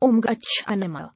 Omgać animal.